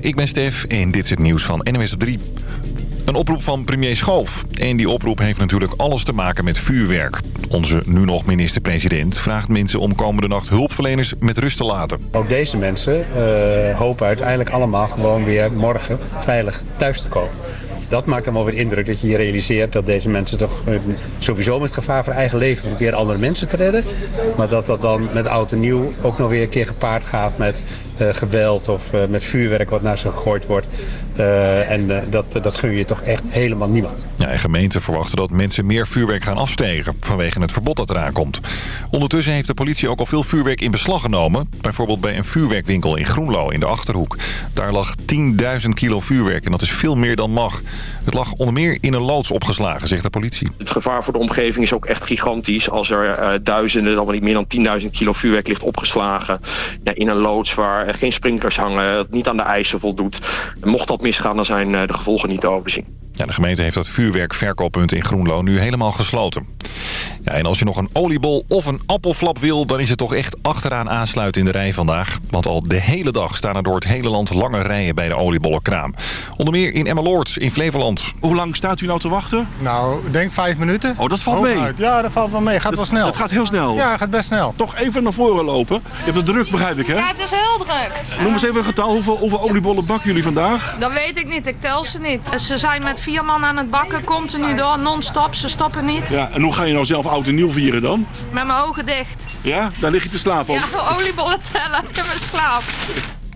Ik ben Stef en dit is het nieuws van NWS op 3. Een oproep van premier Schoof. En die oproep heeft natuurlijk alles te maken met vuurwerk. Onze nu nog minister-president vraagt mensen om komende nacht hulpverleners met rust te laten. Ook deze mensen uh, hopen uiteindelijk allemaal gewoon weer morgen veilig thuis te komen dat maakt dan wel weer indruk dat je je realiseert dat deze mensen toch uh, sowieso met gevaar voor eigen leven proberen andere mensen te redden. Maar dat dat dan met oud en nieuw ook nog weer een keer gepaard gaat met uh, geweld of uh, met vuurwerk wat naar ze gegooid wordt. En dat, dat gun je toch echt helemaal niemand. Ja, en gemeenten verwachten dat mensen meer vuurwerk gaan afstegen vanwege het verbod dat eraan komt. Ondertussen heeft de politie ook al veel vuurwerk in beslag genomen. Bijvoorbeeld bij een vuurwerkwinkel in Groenlo in de Achterhoek. Daar lag 10.000 kilo vuurwerk en dat is veel meer dan mag. Het lag onder meer in een loods opgeslagen, zegt de politie. Het gevaar voor de omgeving is ook echt gigantisch. Als er uh, duizenden, dan wel niet meer dan 10.000 kilo vuurwerk ligt opgeslagen... Ja, in een loods waar geen sprinklers hangen, het niet aan de eisen voldoet. Mocht dat misgaan, dan zijn uh, de gevolgen niet te overzien. Ja, de gemeente heeft dat vuurwerkverkooppunt in Groenlo nu helemaal gesloten. Ja, en als je nog een oliebol of een appelflap wil... dan is het toch echt achteraan aansluiten in de rij vandaag. Want al de hele dag staan er door het hele land lange rijen bij de oliebollenkraam. Onder meer in Emmeloord in Flevoland. Hoe lang staat u nou te wachten? Nou, ik denk vijf minuten. Oh, dat valt mee? Ja, dat valt wel mee. Gaat dat, wel snel. Het gaat heel snel? Ja, gaat best snel. Toch even naar voren lopen. Je hebt het druk, begrijp ik, hè? Ja, het is heel druk. Noem eens even een getal. Hoeveel, hoeveel oliebollen bakken jullie vandaag? Dat weet ik niet. Ik tel ze niet. Ze zijn met vier man aan het bakken continu door, non-stop. Ze stoppen niet. Ja, en hoe ga je nou zelf oud en nieuw vieren dan? Met mijn ogen dicht. Ja? Daar lig je te slapen? Ja, oliebollen tellen in mijn slaap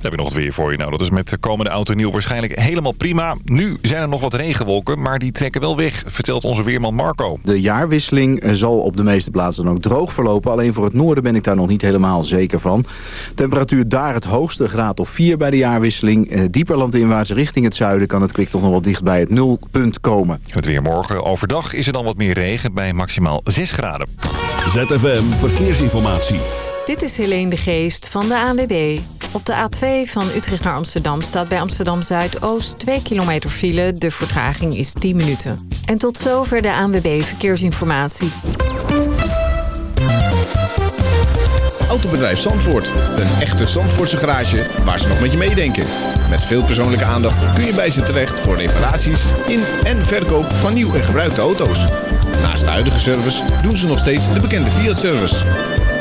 heb je nog het weer voor je. Nou, dat is met de komende auto nieuw waarschijnlijk helemaal prima. Nu zijn er nog wat regenwolken, maar die trekken wel weg, vertelt onze weerman Marco. De jaarwisseling zal op de meeste plaatsen dan ook droog verlopen. Alleen voor het noorden ben ik daar nog niet helemaal zeker van. Temperatuur daar het hoogste, graad of 4 bij de jaarwisseling. Eh, dieper landinwaarts richting het zuiden kan het kwik toch nog wel dicht bij het nulpunt komen. Het weer morgen overdag is er dan wat meer regen bij maximaal 6 graden. ZFM Verkeersinformatie. Dit is Helene de Geest van de ANWB. Op de A2 van Utrecht naar Amsterdam staat bij Amsterdam Zuidoost 2 kilometer file. De vertraging is 10 minuten. En tot zover de ANWB Verkeersinformatie. Autobedrijf Zandvoort. Een echte Zandvoortse garage waar ze nog met je meedenken. Met veel persoonlijke aandacht kun je bij ze terecht voor reparaties in en verkoop van nieuw en gebruikte auto's. Naast de huidige service doen ze nog steeds de bekende Fiat-service.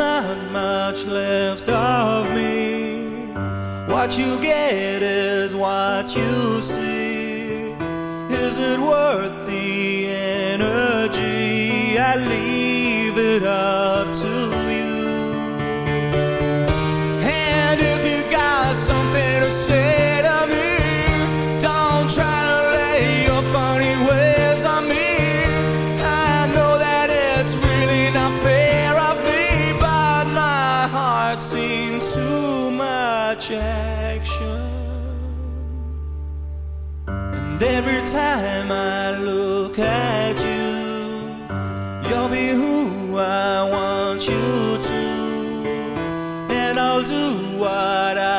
not much left of me. What you get is what you see. Is it worth the energy? I leave it up. But I.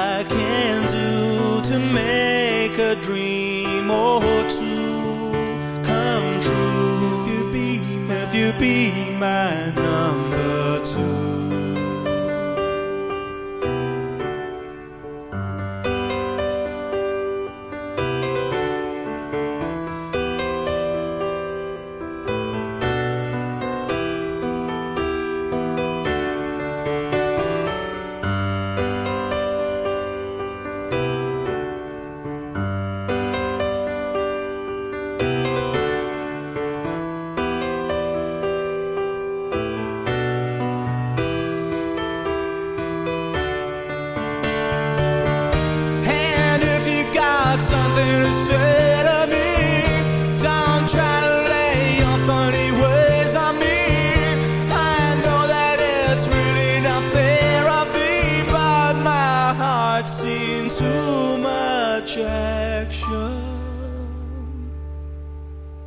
too much action.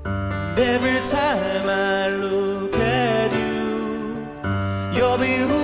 And every time I look at you, you're beautiful.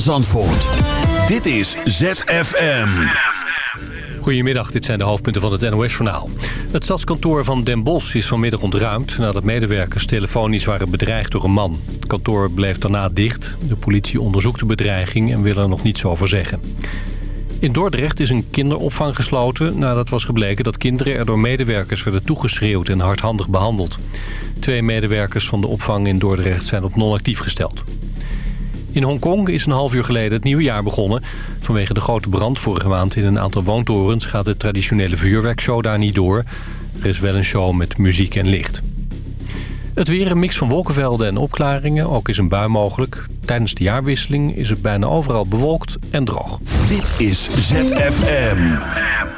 Zandvoort. Dit is ZFM. Goedemiddag, dit zijn de hoofdpunten van het NOS-journaal. Het stadskantoor van Den Bosch is vanmiddag ontruimd... nadat medewerkers telefonisch waren bedreigd door een man. Het kantoor bleef daarna dicht. De politie onderzoekt de bedreiging en wil er nog niets over zeggen. In Dordrecht is een kinderopvang gesloten... nadat was gebleken dat kinderen er door medewerkers werden toegeschreeuwd... en hardhandig behandeld. Twee medewerkers van de opvang in Dordrecht zijn op non-actief gesteld. In Hongkong is een half uur geleden het nieuwe jaar begonnen. Vanwege de grote brand vorige maand in een aantal woontorens... gaat de traditionele vuurwerkshow daar niet door. Er is wel een show met muziek en licht. Het weer een mix van wolkenvelden en opklaringen. Ook is een bui mogelijk. Tijdens de jaarwisseling is het bijna overal bewolkt en droog. Dit is ZFM.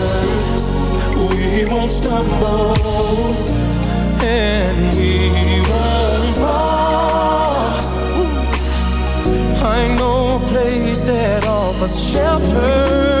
won't stumble and we won't fall. I know a place that offers shelter.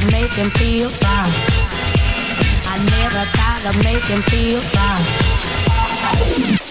To make him feel proud. I never try to make him feel proud.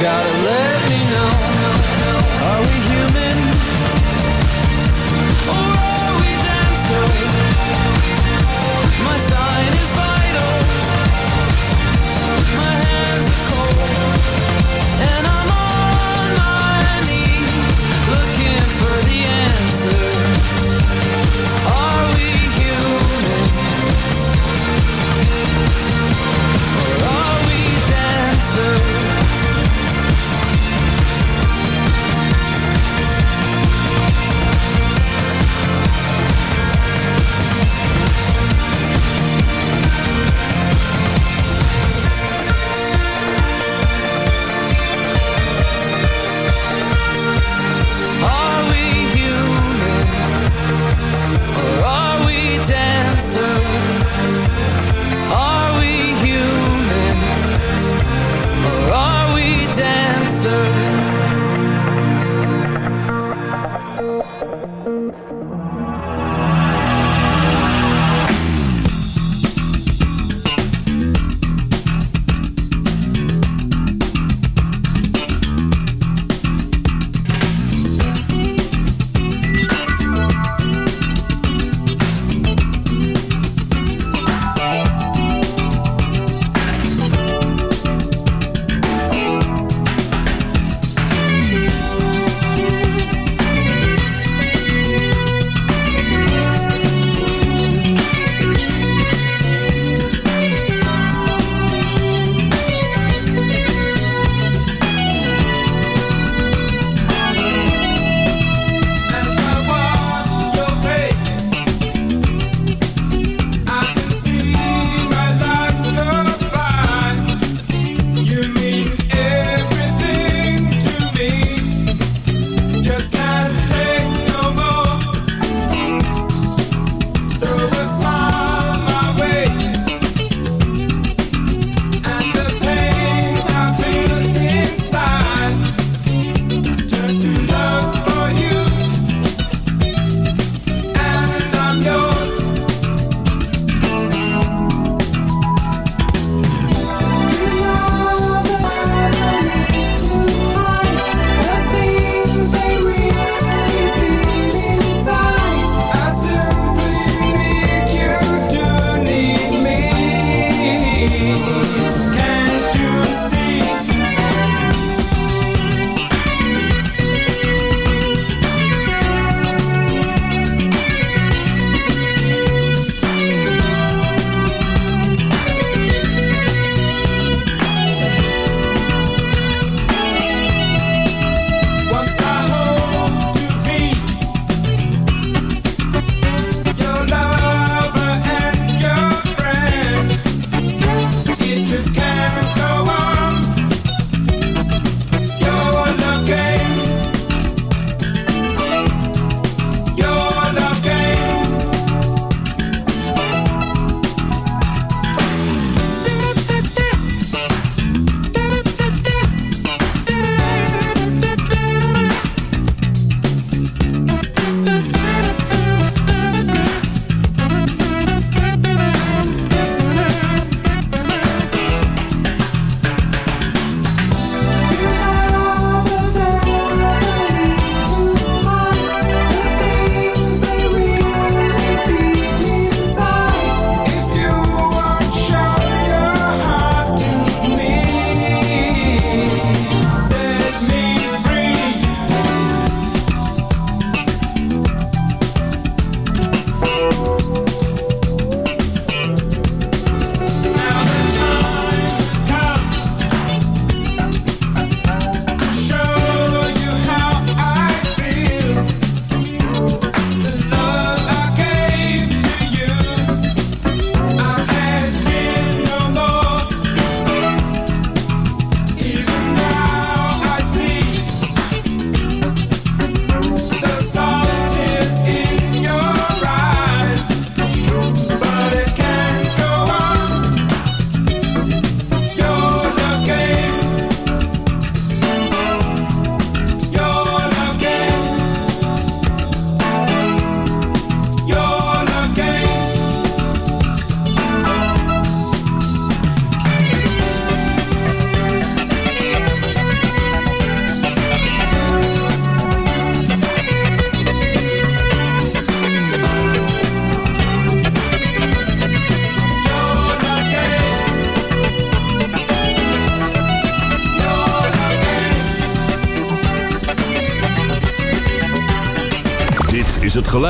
gotta let me know Are we human? Or are we dancing? My side